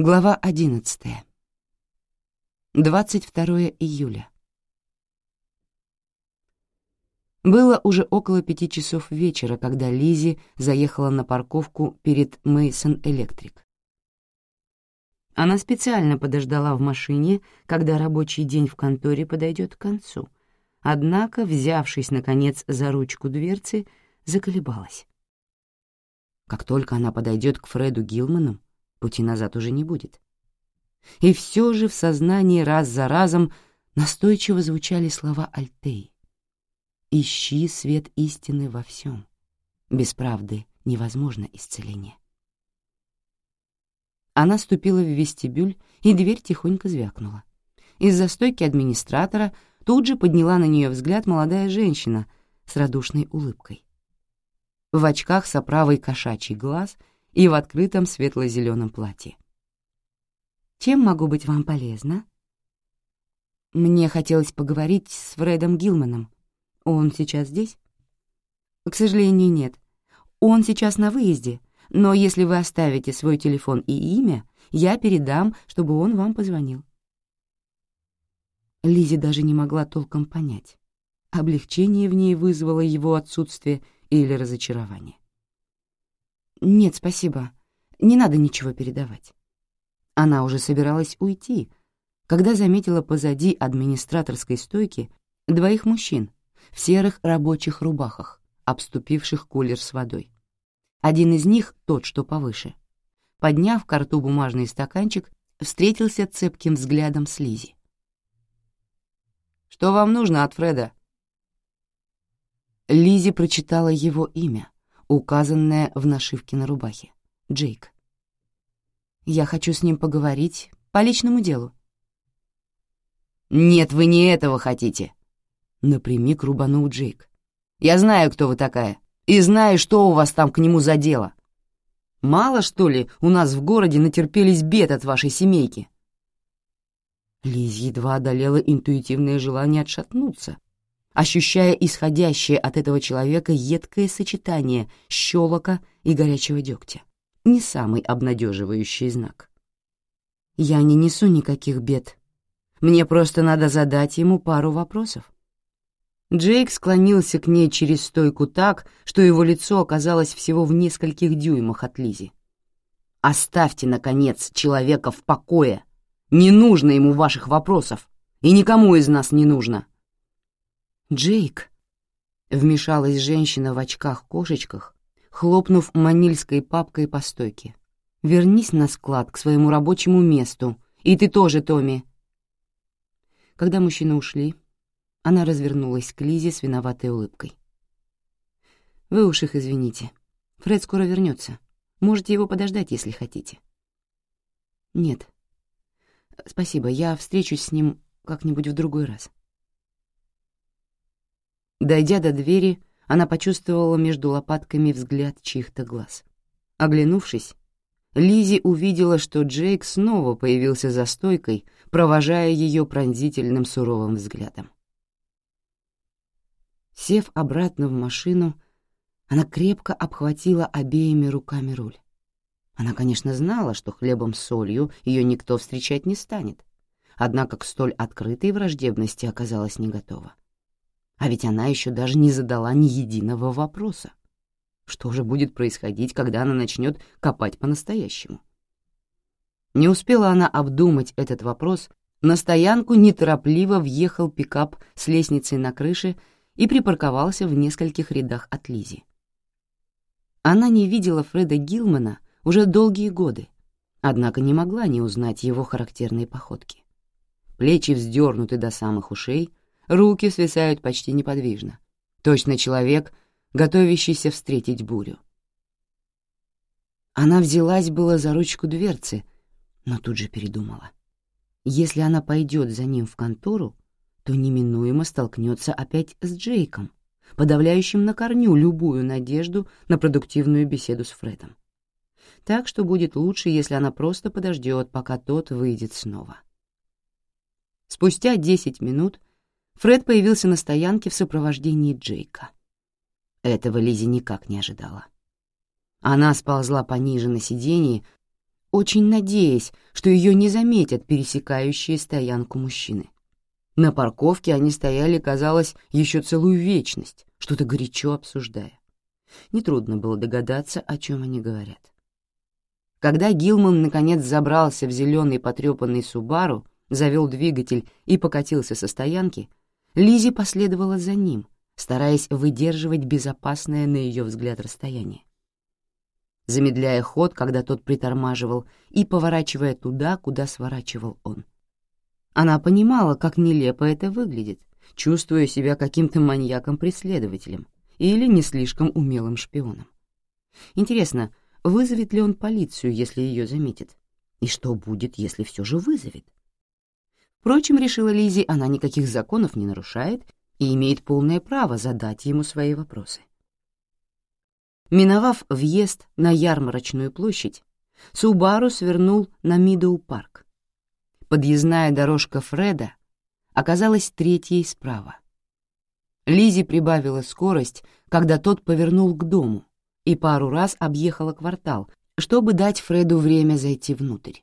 Глава 11. 22 июля. Было уже около пяти часов вечера, когда Лизи заехала на парковку перед Мейсон Электрик. Она специально подождала в машине, когда рабочий день в конторе подойдет к концу, однако, взявшись, наконец, за ручку дверцы, заколебалась. Как только она подойдет к Фреду Гилману, пути назад уже не будет. И все же в сознании раз за разом настойчиво звучали слова Альтеи. «Ищи свет истины во всем. Без правды невозможно исцеление». Она ступила в вестибюль, и дверь тихонько звякнула. Из-за стойки администратора тут же подняла на нее взгляд молодая женщина с радушной улыбкой. В очках с оправой кошачий глаз — и в открытом светло-зеленом платье. «Чем могу быть вам полезна?» «Мне хотелось поговорить с Фредом Гилманом. Он сейчас здесь?» «К сожалению, нет. Он сейчас на выезде, но если вы оставите свой телефон и имя, я передам, чтобы он вам позвонил». Лизи даже не могла толком понять, облегчение в ней вызвало его отсутствие или разочарование. «Нет, спасибо. Не надо ничего передавать». Она уже собиралась уйти, когда заметила позади администраторской стойки двоих мужчин в серых рабочих рубахах, обступивших кулер с водой. Один из них, тот, что повыше, подняв к рту бумажный стаканчик, встретился цепким взглядом с Лизи. «Что вам нужно от Фреда?» Лизи прочитала его имя — указанное в нашивке на рубахе. Джейк. «Я хочу с ним поговорить по личному делу». «Нет, вы не этого хотите», — напрямик рубанул Джейк. «Я знаю, кто вы такая, и знаю, что у вас там к нему за дело. Мало, что ли, у нас в городе натерпелись бед от вашей семейки?» Лиз едва одолела интуитивное желание отшатнуться, ощущая исходящее от этого человека едкое сочетание щелока и горячего дегтя. Не самый обнадеживающий знак. «Я не несу никаких бед. Мне просто надо задать ему пару вопросов». Джейк склонился к ней через стойку так, что его лицо оказалось всего в нескольких дюймах от Лизи. «Оставьте, наконец, человека в покое. Не нужно ему ваших вопросов, и никому из нас не нужно». «Джейк!» — вмешалась женщина в очках-кошечках, хлопнув манильской папкой по стойке. «Вернись на склад к своему рабочему месту, и ты тоже, Томми!» Когда мужчины ушли, она развернулась к Лизе с виноватой улыбкой. «Вы уж их извините. Фред скоро вернется. Можете его подождать, если хотите». «Нет. Спасибо, я встречусь с ним как-нибудь в другой раз». Дойдя до двери, она почувствовала между лопатками взгляд чьих-то глаз. Оглянувшись, Лизи увидела, что Джейк снова появился за стойкой, провожая ее пронзительным суровым взглядом. Сев обратно в машину, она крепко обхватила обеими руками руль. Она, конечно, знала, что хлебом с солью ее никто встречать не станет, однако к столь открытой враждебности оказалась не готова. А ведь она еще даже не задала ни единого вопроса. Что же будет происходить, когда она начнет копать по-настоящему? Не успела она обдумать этот вопрос, на стоянку неторопливо въехал пикап с лестницей на крыше и припарковался в нескольких рядах от Лизи. Она не видела Фреда Гилмана уже долгие годы, однако не могла не узнать его характерные походки. Плечи вздернуты до самых ушей, руки свисают почти неподвижно. Точно человек, готовящийся встретить бурю. Она взялась было за ручку дверцы, но тут же передумала. Если она пойдет за ним в контору, то неминуемо столкнется опять с Джейком, подавляющим на корню любую надежду на продуктивную беседу с Фредом. Так что будет лучше, если она просто подождет, пока тот выйдет снова. Спустя десять минут Фред появился на стоянке в сопровождении Джейка. Этого Лизи никак не ожидала. Она сползла пониже на сиденье, очень надеясь, что ее не заметят пересекающие стоянку мужчины. На парковке они стояли, казалось, еще целую вечность, что-то горячо обсуждая. Нетрудно было догадаться, о чем они говорят. Когда Гилман наконец забрался в зеленый потрепанный Субару, завел двигатель и покатился со стоянки, Лизи последовала за ним, стараясь выдерживать безопасное на ее взгляд расстояние. Замедляя ход, когда тот притормаживал, и поворачивая туда, куда сворачивал он. Она понимала, как нелепо это выглядит, чувствуя себя каким-то маньяком-преследователем или не слишком умелым шпионом. Интересно, вызовет ли он полицию, если ее заметит? И что будет, если все же вызовет? Впрочем, решила Лизи, она никаких законов не нарушает и имеет полное право задать ему свои вопросы. Миновав въезд на ярмарочную площадь, Субару свернул на Мидоу-парк. Подъездная дорожка Фреда оказалась третьей справа. Лизи прибавила скорость, когда тот повернул к дому, и пару раз объехала квартал, чтобы дать Фреду время зайти внутрь.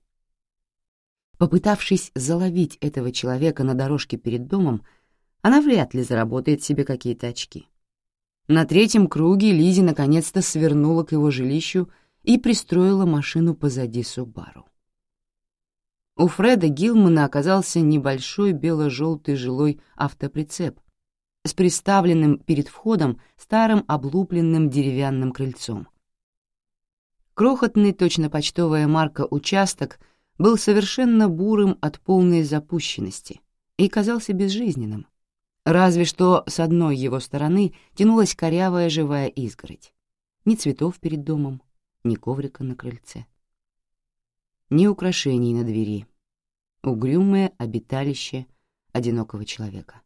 Попытавшись заловить этого человека на дорожке перед домом, она вряд ли заработает себе какие-то очки. На третьем круге Лизи наконец-то свернула к его жилищу и пристроила машину позади Субару. У Фреда Гилмана оказался небольшой бело-желтый жилой автоприцеп с приставленным перед входом старым облупленным деревянным крыльцом. Крохотный, точно почтовая марка участок — был совершенно бурым от полной запущенности и казался безжизненным, разве что с одной его стороны тянулась корявая живая изгородь. Ни цветов перед домом, ни коврика на крыльце. Ни украшений на двери. Угрюмое обиталище одинокого человека.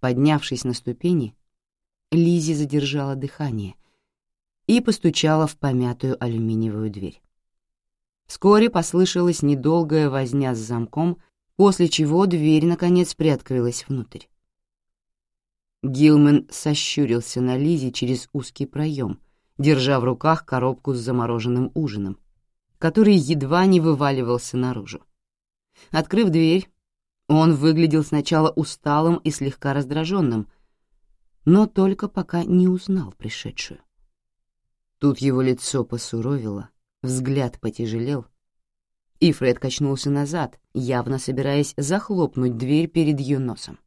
Поднявшись на ступени, Лизи задержала дыхание и постучала в помятую алюминиевую дверь. Вскоре послышалась недолгая возня с замком, после чего дверь, наконец, приоткрылась внутрь. Гилмен сощурился на Лизе через узкий проем, держа в руках коробку с замороженным ужином, который едва не вываливался наружу. Открыв дверь, он выглядел сначала усталым и слегка раздраженным, но только пока не узнал пришедшую. Тут его лицо посуровило, Взгляд потяжелел, и Фред качнулся назад, явно собираясь захлопнуть дверь перед ее носом.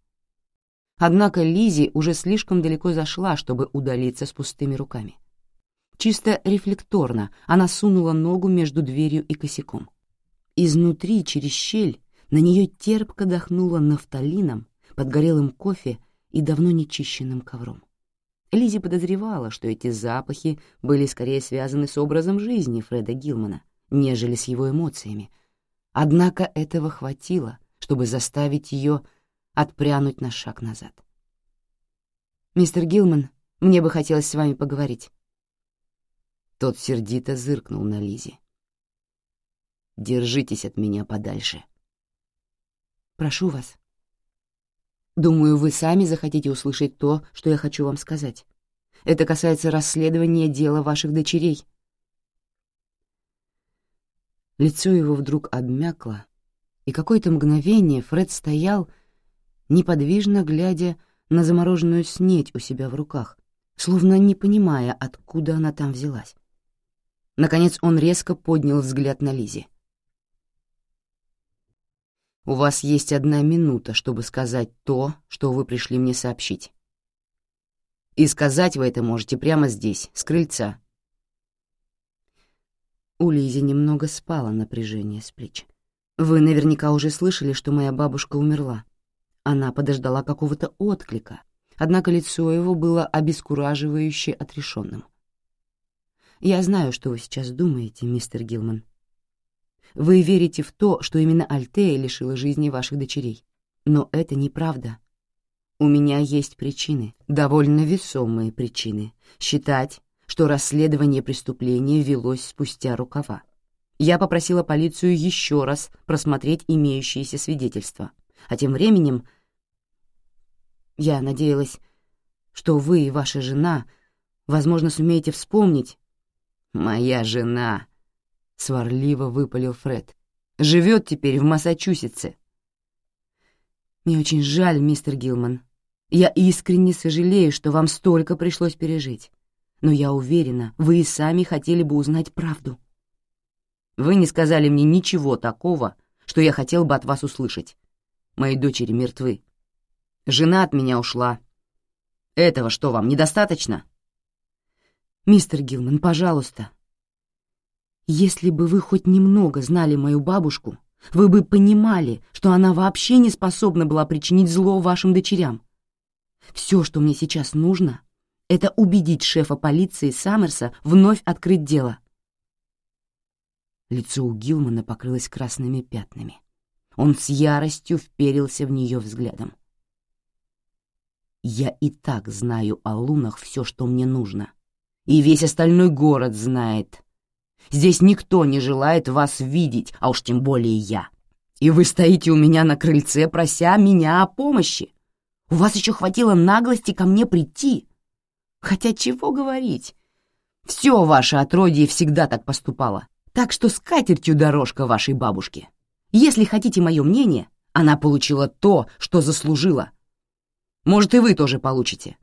Однако Лизи уже слишком далеко зашла, чтобы удалиться с пустыми руками. Чисто рефлекторно она сунула ногу между дверью и косяком. Изнутри, через щель, на нее терпко дохнуло нафталином, подгорелым кофе и давно нечищенным ковром. Лизи подозревала, что эти запахи были скорее связаны с образом жизни Фреда Гилмана, нежели с его эмоциями. Однако этого хватило, чтобы заставить ее отпрянуть на шаг назад. «Мистер Гилман, мне бы хотелось с вами поговорить». Тот сердито зыркнул на Лизи. «Держитесь от меня подальше». «Прошу вас», Думаю, вы сами захотите услышать то, что я хочу вам сказать. Это касается расследования дела ваших дочерей». Лицо его вдруг обмякло, и какое-то мгновение Фред стоял, неподвижно глядя на замороженную снедь у себя в руках, словно не понимая, откуда она там взялась. Наконец он резко поднял взгляд на Лизи. У вас есть одна минута, чтобы сказать то, что вы пришли мне сообщить. И сказать вы это можете прямо здесь, с крыльца. У Лизи немного спало напряжение с плеч. Вы наверняка уже слышали, что моя бабушка умерла. Она подождала какого-то отклика, однако лицо его было обескураживающе отрешенным. Я знаю, что вы сейчас думаете, мистер Гилман. Вы верите в то, что именно Альтея лишила жизни ваших дочерей. Но это неправда. У меня есть причины, довольно весомые причины, считать, что расследование преступления велось спустя рукава. Я попросила полицию еще раз просмотреть имеющиеся свидетельства, а тем временем я надеялась, что вы и ваша жена, возможно, сумеете вспомнить. «Моя жена», — сварливо выпалил Фред. «Живет теперь в Массачусетсе». «Мне очень жаль, мистер Гилман. Я искренне сожалею, что вам столько пришлось пережить. Но я уверена, вы и сами хотели бы узнать правду». «Вы не сказали мне ничего такого, что я хотел бы от вас услышать. Мои дочери мертвы. Жена от меня ушла. Этого что, вам недостаточно?» «Мистер Гилман, пожалуйста, если бы вы хоть немного знали мою бабушку, вы бы понимали, что она вообще не способна была причинить зло вашим дочерям. Все, что мне сейчас нужно, это убедить шефа полиции Саммерса вновь открыть дело. Лицо у Гилмана покрылось красными пятнами. Он с яростью вперился в нее взглядом. «Я и так знаю о лунах все, что мне нужно. И весь остальной город знает», Здесь никто не желает вас видеть, а уж тем более я. И вы стоите у меня на крыльце, прося меня о помощи. У вас еще хватило наглости ко мне прийти. Хотя чего говорить? Все ваше отродье всегда так поступало. Так что с катертью дорожка вашей бабушки. Если хотите мое мнение, она получила то, что заслужила. Может, и вы тоже получите.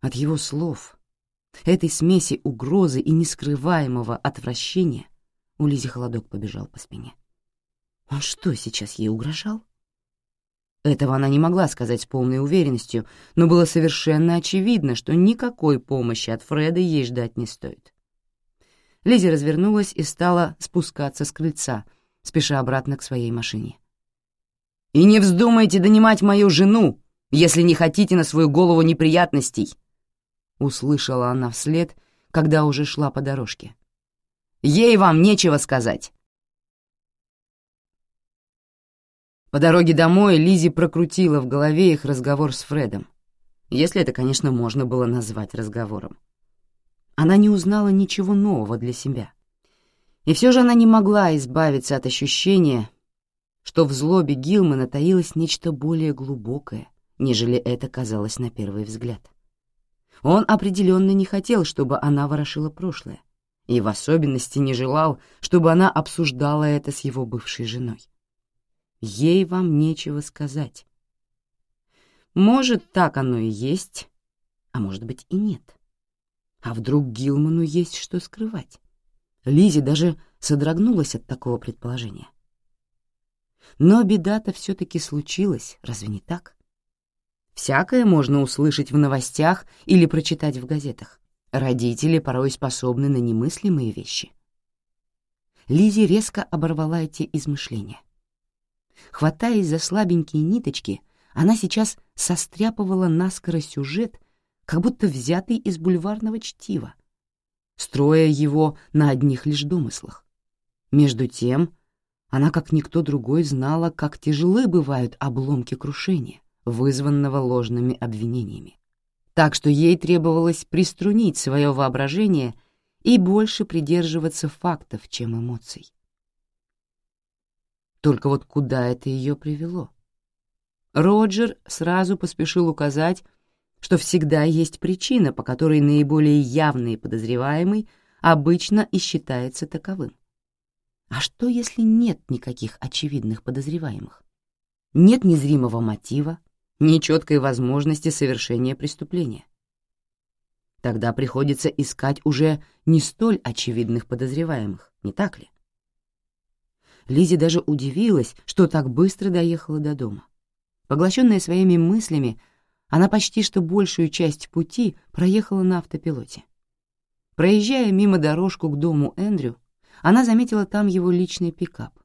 От его слов Этой смеси угрозы и нескрываемого отвращения у Лизи холодок побежал по спине. Он что, сейчас ей угрожал? Этого она не могла сказать с полной уверенностью, но было совершенно очевидно, что никакой помощи от Фреда ей ждать не стоит. Лизи развернулась и стала спускаться с крыльца, спеша обратно к своей машине. «И не вздумайте донимать мою жену, если не хотите на свою голову неприятностей!» Услышала она вслед, когда уже шла по дорожке. «Ей вам нечего сказать!» По дороге домой Лизи прокрутила в голове их разговор с Фредом, если это, конечно, можно было назвать разговором. Она не узнала ничего нового для себя. И все же она не могла избавиться от ощущения, что в злобе Гилмана таилось нечто более глубокое, нежели это казалось на первый взгляд. Он определенно не хотел, чтобы она ворошила прошлое, и в особенности не желал, чтобы она обсуждала это с его бывшей женой. Ей вам нечего сказать. Может, так оно и есть, а может быть и нет. А вдруг Гилману есть что скрывать? Лизи даже содрогнулась от такого предположения. Но беда-то все-таки случилась, разве не так? Всякое можно услышать в новостях или прочитать в газетах. Родители порой способны на немыслимые вещи. Лизи резко оборвала эти измышления. Хватаясь за слабенькие ниточки, она сейчас состряпывала наскоро сюжет, как будто взятый из бульварного чтива, строя его на одних лишь домыслах. Между тем, она, как никто другой, знала, как тяжелы бывают обломки крушения, вызванного ложными обвинениями. Так что ей требовалось приструнить свое воображение и больше придерживаться фактов, чем эмоций. Только вот куда это ее привело? Роджер сразу поспешил указать, что всегда есть причина, по которой наиболее явный подозреваемый обычно и считается таковым. А что, если нет никаких очевидных подозреваемых? Нет незримого мотива, нечеткой возможности совершения преступления. Тогда приходится искать уже не столь очевидных подозреваемых, не так ли? Лизи даже удивилась, что так быстро доехала до дома. Поглощенная своими мыслями, она почти что большую часть пути проехала на автопилоте. Проезжая мимо дорожку к дому Эндрю, она заметила там его личный пикап.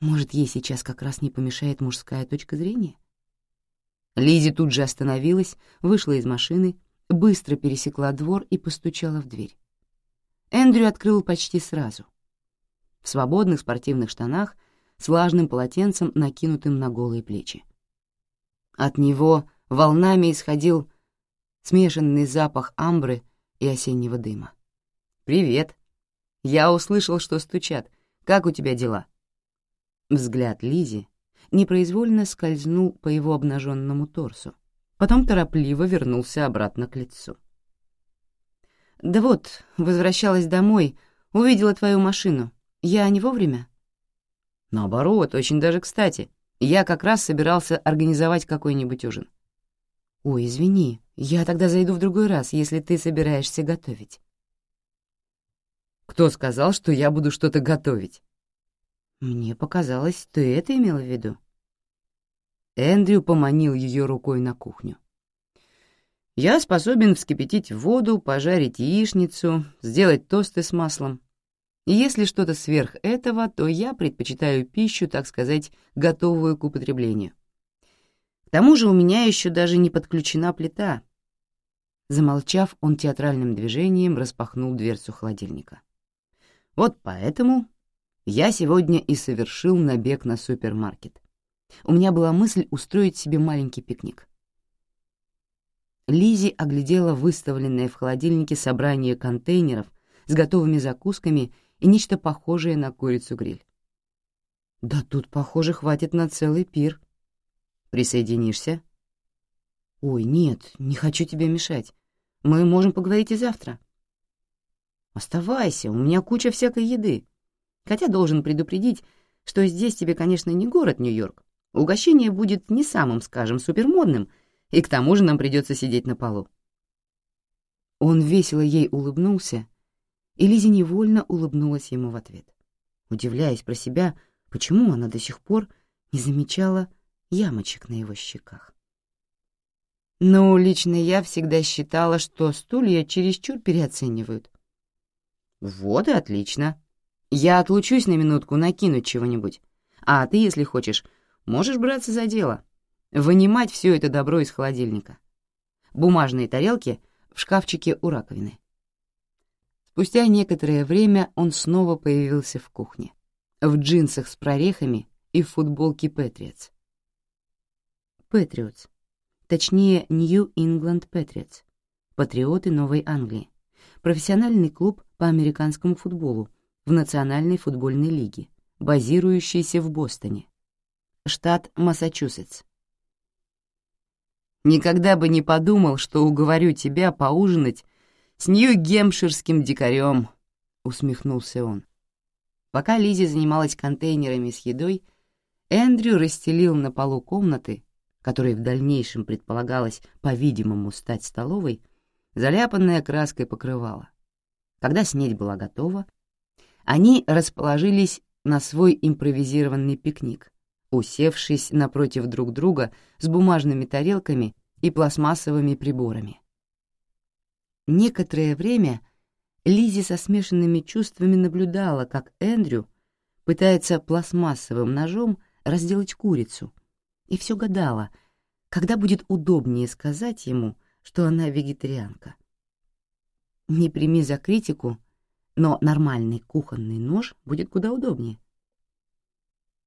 Может, ей сейчас как раз не помешает мужская точка зрения? Лизи тут же остановилась, вышла из машины, быстро пересекла двор и постучала в дверь. Эндрю открыл почти сразу. В свободных спортивных штанах с влажным полотенцем, накинутым на голые плечи. От него волнами исходил смешанный запах амбры и осеннего дыма. «Привет. Я услышал, что стучат. Как у тебя дела?» Взгляд Лизи непроизвольно скользнул по его обнаженному торсу, потом торопливо вернулся обратно к лицу. Да вот, возвращалась домой, увидела твою машину. Я не вовремя? Наоборот, очень даже кстати. Я как раз собирался организовать какой-нибудь ужин. Ой, извини, я тогда зайду в другой раз, если ты собираешься готовить. Кто сказал, что я буду что-то готовить? Мне показалось, ты это имела в виду. Эндрю поманил ее рукой на кухню. Я способен вскипятить воду, пожарить яичницу, сделать тосты с маслом. Если что-то сверх этого, то я предпочитаю пищу, так сказать, готовую к употреблению. К тому же у меня еще даже не подключена плита. Замолчав, он театральным движением распахнул дверцу холодильника. Вот поэтому я сегодня и совершил набег на супермаркет. У меня была мысль устроить себе маленький пикник. Лизи оглядела выставленное в холодильнике собрание контейнеров с готовыми закусками и нечто похожее на курицу-гриль. «Да тут, похоже, хватит на целый пир. Присоединишься?» «Ой, нет, не хочу тебе мешать. Мы можем поговорить и завтра». «Оставайся, у меня куча всякой еды. Хотя должен предупредить, что здесь тебе, конечно, не город Нью-Йорк. Угощение будет не самым, скажем, супермодным — и к тому же нам придется сидеть на полу. Он весело ей улыбнулся, и Лизи невольно улыбнулась ему в ответ, удивляясь про себя, почему она до сих пор не замечала ямочек на его щеках. Но лично я всегда считала, что стулья чересчур переоценивают. Вот и отлично. Я отлучусь на минутку накинуть чего-нибудь, а ты, если хочешь, можешь браться за дело. Вынимать все это добро из холодильника. Бумажные тарелки в шкафчике у раковины. Спустя некоторое время он снова появился в кухне, в джинсах с прорехами и в футболке Патриотс. Патриотс, точнее New England Patriots, патриоты Новой Англии, профессиональный клуб по американскому футболу в Национальной футбольной лиге, базирующийся в Бостоне, штат Массачусетс. Никогда бы не подумал, что уговорю тебя поужинать с Нью-Гемпширским дикарем», — усмехнулся он. Пока Лизи занималась контейнерами с едой, Эндрю расстелил на полу комнаты, которой в дальнейшем предполагалось, по-видимому, стать столовой, заляпанное краской покрывало. Когда снедь была готова, они расположились на свой импровизированный пикник, усевшись напротив друг друга с бумажными тарелками и пластмассовыми приборами. Некоторое время Лизи со смешанными чувствами наблюдала, как Эндрю пытается пластмассовым ножом разделать курицу, и все гадала, когда будет удобнее сказать ему, что она вегетарианка. Не прими за критику, но нормальный кухонный нож будет куда удобнее.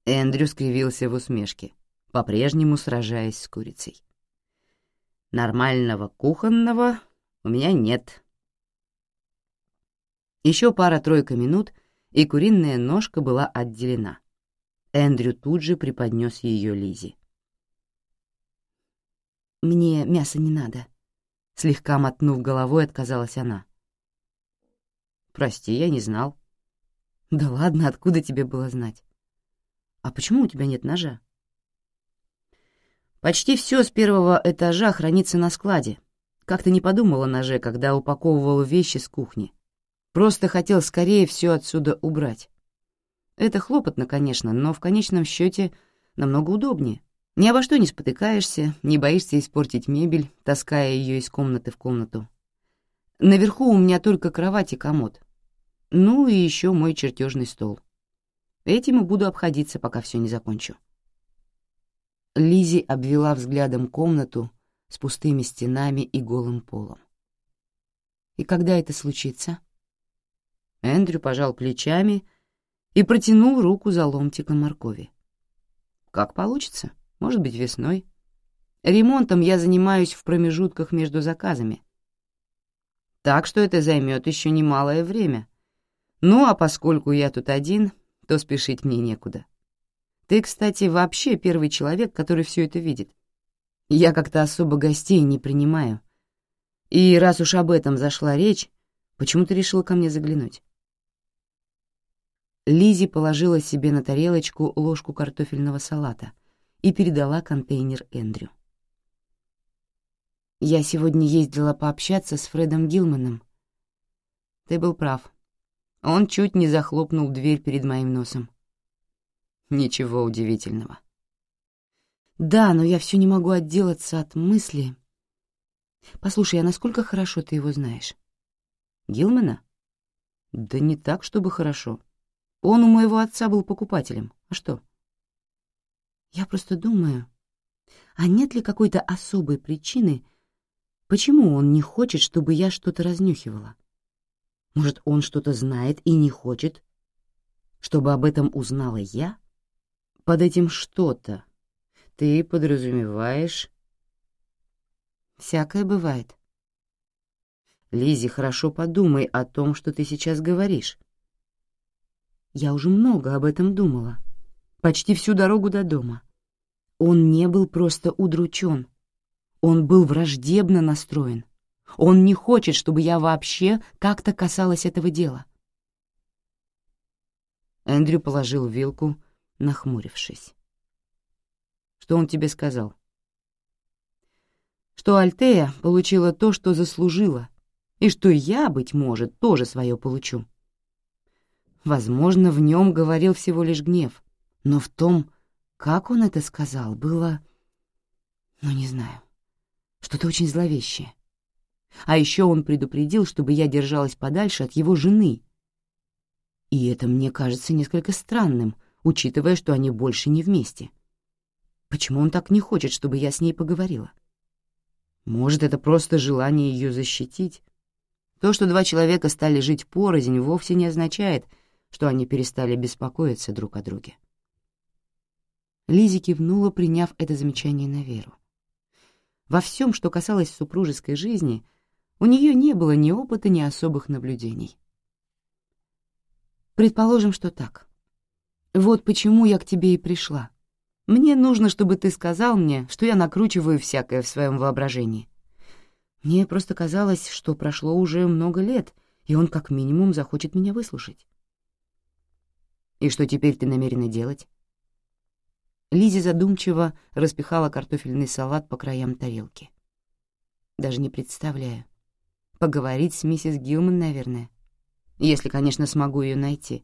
Эндрю скривился в усмешке, по-прежнему сражаясь с курицей. «Нормального кухонного у меня нет». Еще пара-тройка минут, и куриная ножка была отделена. Эндрю тут же преподнес ее Лизе. «Мне мяса не надо», — слегка мотнув головой, отказалась она. «Прости, я не знал». «Да ладно, откуда тебе было знать?» «А почему у тебя нет ножа?» «Почти все с первого этажа хранится на складе. Как-то не подумал о ноже, когда упаковывал вещи с кухни. Просто хотел скорее все отсюда убрать. Это хлопотно, конечно, но в конечном счете намного удобнее. Ни обо что не спотыкаешься, не боишься испортить мебель, таская ее из комнаты в комнату. Наверху у меня только кровать и комод. Ну и еще мой чертежный стол. Этим и буду обходиться, пока все не закончу. Лизи обвела взглядом комнату с пустыми стенами и голым полом. «И когда это случится?» Эндрю пожал плечами и протянул руку за ломтиком моркови. «Как получится. Может быть, весной. Ремонтом я занимаюсь в промежутках между заказами. Так что это займет еще немалое время. Ну, а поскольку я тут один, то спешить мне некуда. Ты, кстати, вообще первый человек, который все это видит. Я как-то особо гостей не принимаю. И раз уж об этом зашла речь, Почему ты решила ко мне заглянуть?» Лизи положила себе на тарелочку ложку картофельного салата и передала контейнер Эндрю. «Я сегодня ездила пообщаться с Фредом Гилманом. Ты был прав. Он чуть не захлопнул дверь перед моим носом. Ничего удивительного. Да, но я все не могу отделаться от мысли. Послушай, а насколько хорошо ты его знаешь? Гилмана? Да не так, чтобы хорошо. Он у моего отца был покупателем. А что? Я просто думаю, а нет ли какой-то особой причины, почему он не хочет, чтобы я что-то разнюхивала? Может, он что-то знает и не хочет, чтобы об этом узнала я? Под этим что-то ты подразумеваешь... Всякое бывает. Лизи, хорошо подумай о том, что ты сейчас говоришь. Я уже много об этом думала. Почти всю дорогу до дома. Он не был просто удручен. Он был враждебно настроен. Он не хочет, чтобы я вообще как-то касалась этого дела. Эндрю положил вилку, нахмурившись. «Что он тебе сказал?» «Что Альтея получила то, что заслужила, и что я, быть может, тоже свое получу. Возможно, в нем говорил всего лишь гнев, но в том, как он это сказал, было... Ну, не знаю, что-то очень зловещее. А еще он предупредил, чтобы я держалась подальше от его жены. И это мне кажется несколько странным, учитывая, что они больше не вместе. Почему он так не хочет, чтобы я с ней поговорила? Может, это просто желание ее защитить? То, что два человека стали жить порознь, вовсе не означает, что они перестали беспокоиться друг о друге. Лизи кивнула, приняв это замечание на веру. Во всем, что касалось супружеской жизни, у нее не было ни опыта, ни особых наблюдений. Предположим, что так. Вот почему я к тебе и пришла. Мне нужно, чтобы ты сказал мне, что я накручиваю всякое в своем воображении. Мне просто казалось, что прошло уже много лет, и он как минимум захочет меня выслушать. И что теперь ты намерена делать? Лизи задумчиво распихала картофельный салат по краям тарелки. Даже не представляю. Поговорить с миссис Гилман, наверное. Если, конечно, смогу ее найти.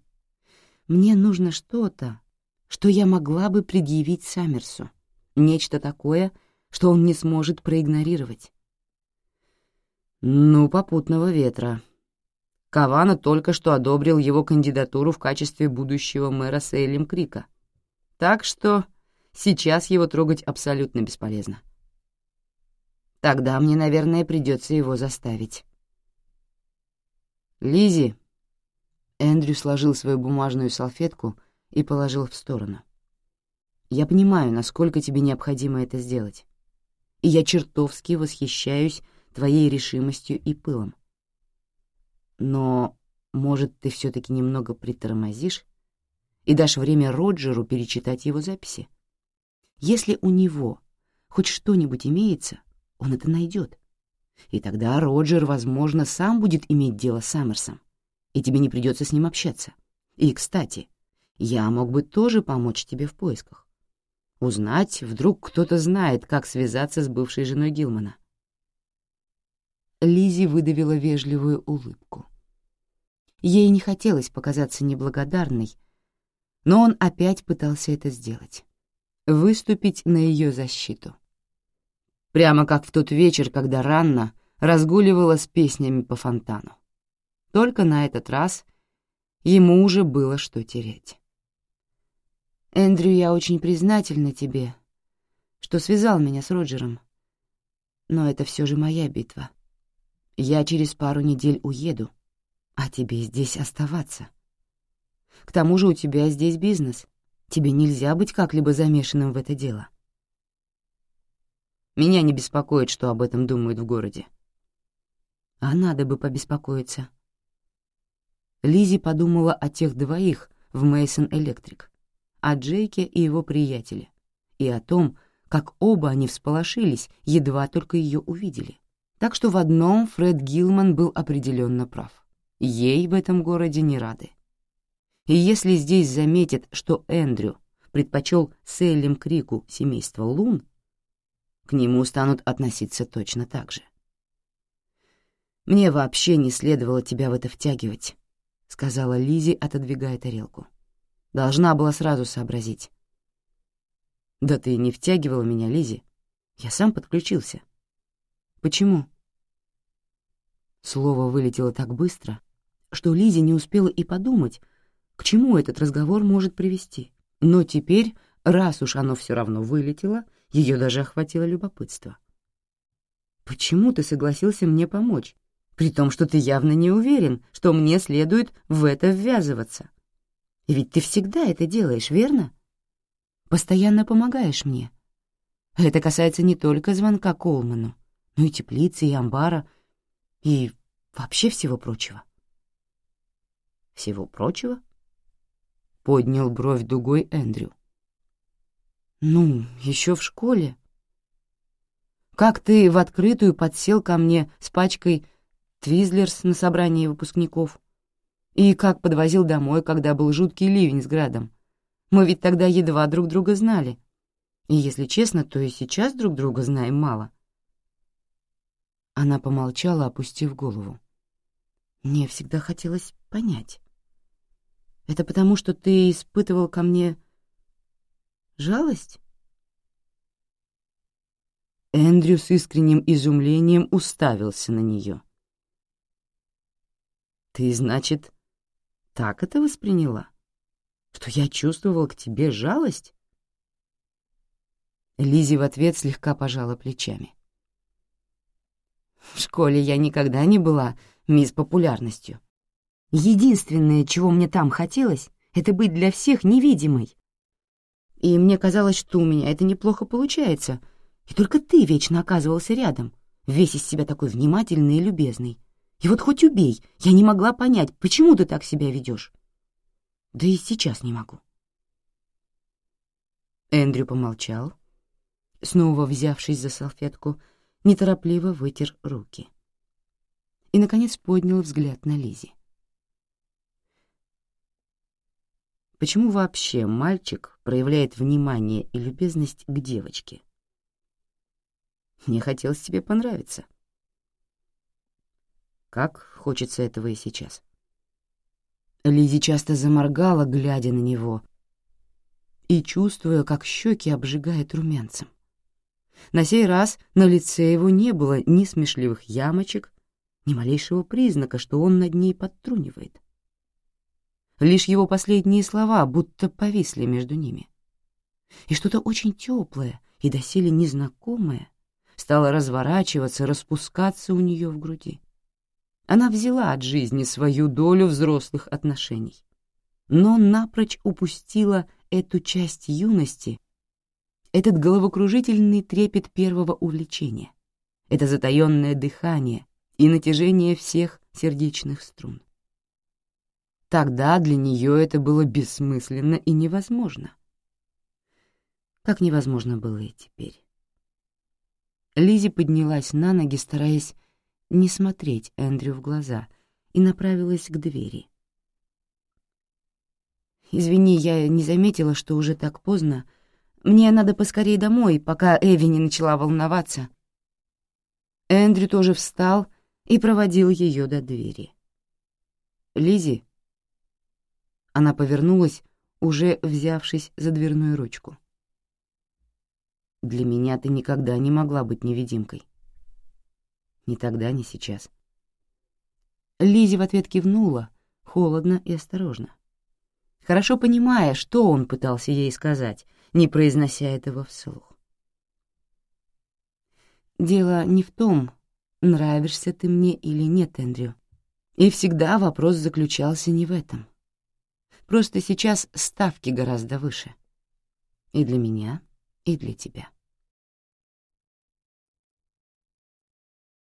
Мне нужно что-то, что я могла бы предъявить Саммерсу. Нечто такое, что он не сможет проигнорировать. Ну, попутного ветра, Кавана только что одобрил его кандидатуру в качестве будущего мэра Сейлем Крика. Так что сейчас его трогать абсолютно бесполезно. Тогда мне, наверное, придется его заставить. Лизи. Эндрю сложил свою бумажную салфетку и положил в сторону. «Я понимаю, насколько тебе необходимо это сделать, и я чертовски восхищаюсь твоей решимостью и пылом. Но, может, ты все-таки немного притормозишь и дашь время Роджеру перечитать его записи? Если у него хоть что-нибудь имеется, он это найдет. И тогда Роджер, возможно, сам будет иметь дело с Саммерсом, и тебе не придется с ним общаться. И, кстати, я мог бы тоже помочь тебе в поисках. Узнать, вдруг кто-то знает, как связаться с бывшей женой Гилмана. Лизи выдавила вежливую улыбку. Ей не хотелось показаться неблагодарной, но он опять пытался это сделать. Выступить на ее защиту. Прямо как в тот вечер, когда Ранна разгуливала с песнями по фонтану. Только на этот раз ему уже было что терять. «Эндрю, я очень признательна тебе, что связал меня с Роджером, но это все же моя битва». Я через пару недель уеду, а тебе здесь оставаться. К тому же у тебя здесь бизнес. Тебе нельзя быть как-либо замешанным в это дело. Меня не беспокоит, что об этом думают в городе. А надо бы побеспокоиться. Лизи подумала о тех двоих в Мейсон Электрик, о Джейке и его приятеле, и о том, как оба они всполошились, едва только ее увидели. Так что в одном Фред Гилман был определенно прав. ей в этом городе не рады. И если здесь заметят, что Эндрю предпочел Селлим Крику семейство Лун, к нему станут относиться точно так же. «Мне вообще не следовало тебя в это втягивать», — сказала Лизи, отодвигая тарелку. «Должна была сразу сообразить». «Да ты не втягивала меня, Лизи. Я сам подключился». «Почему?» Слово вылетело так быстро, что Лизи не успела и подумать, к чему этот разговор может привести. Но теперь, раз уж оно все равно вылетело, ее даже охватило любопытство. «Почему ты согласился мне помочь, при том, что ты явно не уверен, что мне следует в это ввязываться? Ведь ты всегда это делаешь, верно? Постоянно помогаешь мне. Это касается не только звонка Колману, но и теплицы, и амбара, и вообще всего прочего». «Всего прочего?» — поднял бровь дугой Эндрю. «Ну, еще в школе. Как ты в открытую подсел ко мне с пачкой Твизлерс на собрании выпускников? И как подвозил домой, когда был жуткий ливень с градом? Мы ведь тогда едва друг друга знали. И, если честно, то и сейчас друг друга знаем мало». Она помолчала, опустив голову. Мне всегда хотелось понять. Это потому, что ты испытывал ко мне жалость? Эндрю с искренним изумлением уставился на нее. «Ты, значит, так это восприняла? Что я чувствовал к тебе жалость?» Лизи в ответ слегка пожала плечами. «В школе я никогда не была мисс популярностью. Единственное, чего мне там хотелось, это быть для всех невидимой. И мне казалось, что у меня это неплохо получается, и только ты вечно оказывался рядом, весь из себя такой внимательный и любезный. И вот хоть убей, я не могла понять, почему ты так себя ведешь. Да и сейчас не могу. Эндрю помолчал, снова взявшись за салфетку, неторопливо вытер руки. И, наконец, поднял взгляд на Лизи. Почему вообще мальчик проявляет внимание и любезность к девочке? Мне хотелось тебе понравиться. Как хочется этого и сейчас. Лизи часто заморгала, глядя на него, и чувствуя, как щеки обжигает румянцем. На сей раз на лице его не было ни смешливых ямочек, ни малейшего признака, что он над ней подтрунивает. Лишь его последние слова будто повисли между ними. И что-то очень теплое и доселе незнакомое стало разворачиваться, распускаться у нее в груди. Она взяла от жизни свою долю взрослых отношений, но напрочь упустила эту часть юности, этот головокружительный трепет первого увлечения, это затаенное дыхание и натяжение всех сердечных струн. Тогда для нее это было бессмысленно и невозможно. Как невозможно было и теперь. Лизи поднялась на ноги, стараясь не смотреть Эндрю в глаза, и направилась к двери. «Извини, я не заметила, что уже так поздно. Мне надо поскорее домой, пока Эви не начала волноваться». Эндрю тоже встал и проводил ее до двери. Лизи она повернулась, уже взявшись за дверную ручку. «Для меня ты никогда не могла быть невидимкой. Ни тогда, ни сейчас». Лизи в ответ кивнула, холодно и осторожно, хорошо понимая, что он пытался ей сказать, не произнося этого вслух. «Дело не в том, нравишься ты мне или нет, Эндрю. И всегда вопрос заключался не в этом. Просто сейчас ставки гораздо выше. И для меня, и для тебя.